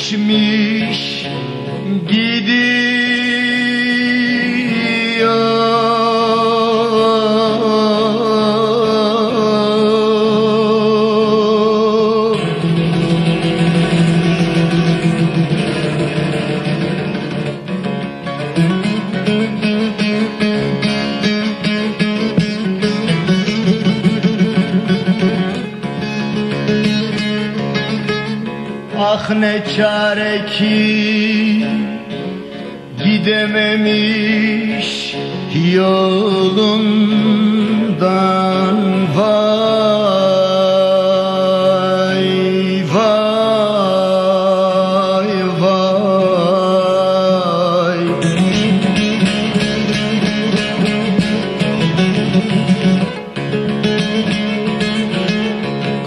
içmiş gidiyor Ah ne çare ki gidememiş yolundan. Vay vay vay.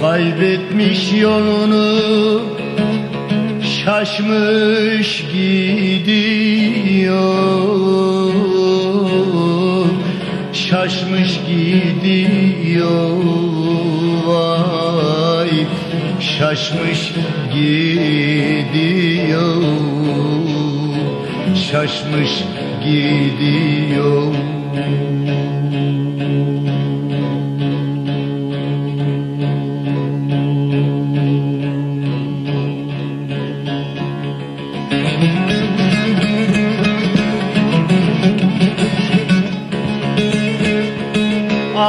Kaybetmiş yolunu şaşmış gidiyor. Şaşmış gidiyor. Vay Şaşmış gidiyor. Şaşmış gidiyor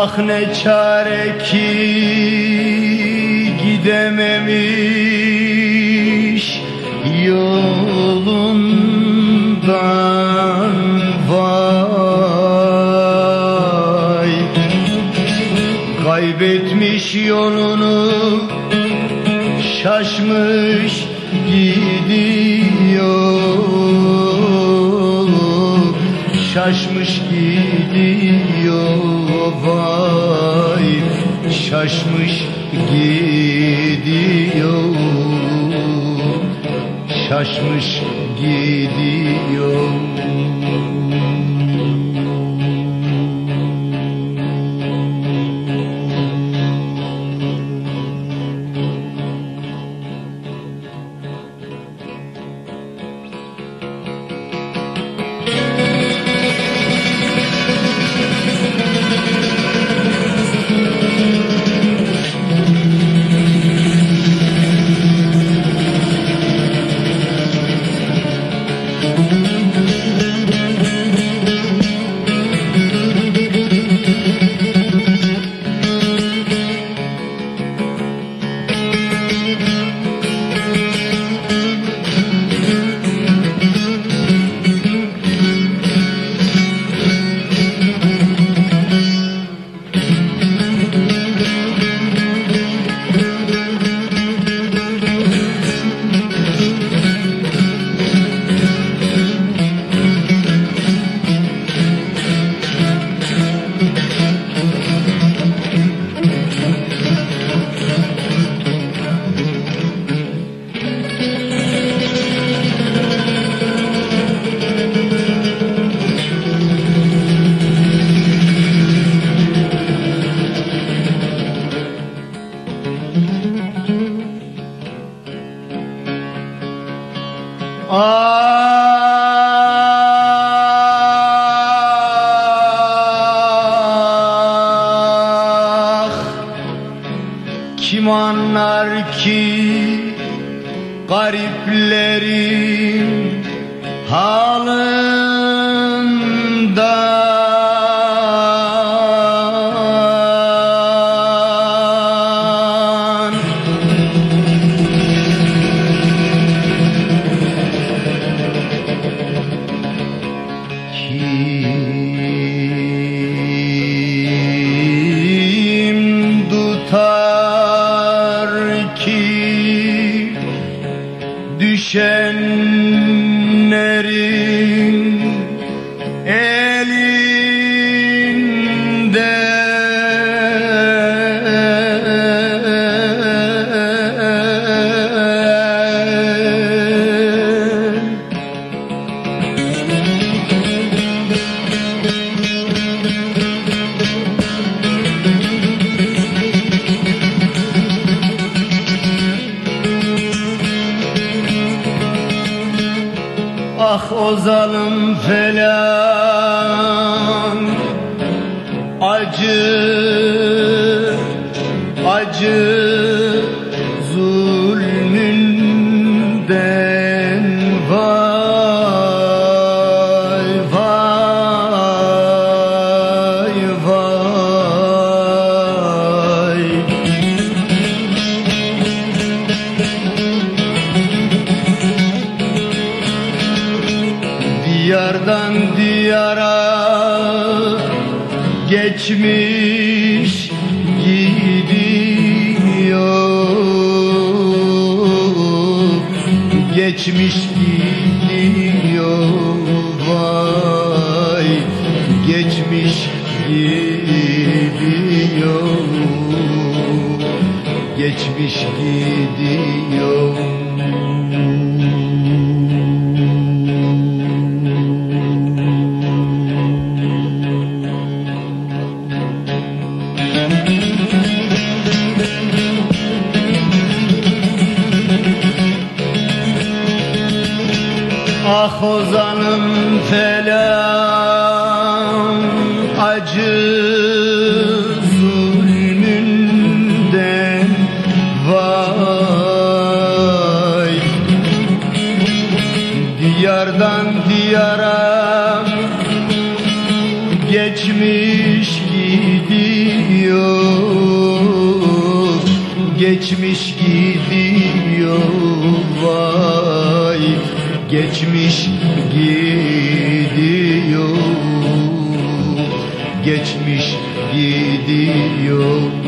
Ah ne çare ki gidememiş yolundan vay. Kaybetmiş yolunu şaşmış gidiyor. Şaşmış gidiyor vay Şaşmış gidiyor. Şaşmış gidiyor Kim anlar ki gariplerin halından Kim zulmünden Vay vay vay. Diyardan diyara geçmiş gidiyor Geçmiş gidiyor vay. Geçmiş gidiyor Geçmiş gidiyor Diyardan diyara geçmiş gidiyor. Geçmiş gidiyor vay. Geçmiş gidiyor. Geçmiş gidiyor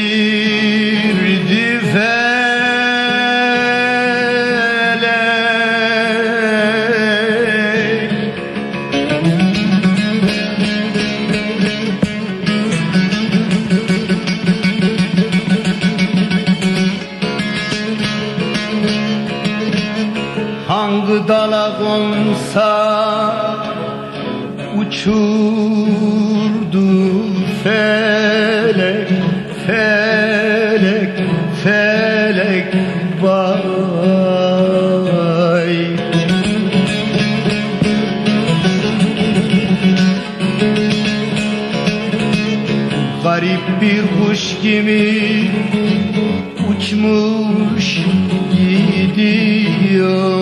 الرجيم gibi uçmuş gidiyor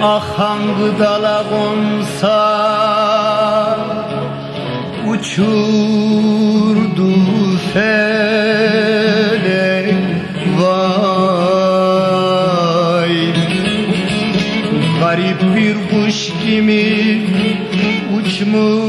Ah hangi dala konsa Uçurdu felek vay. Garip bir kuş gibi uçmuş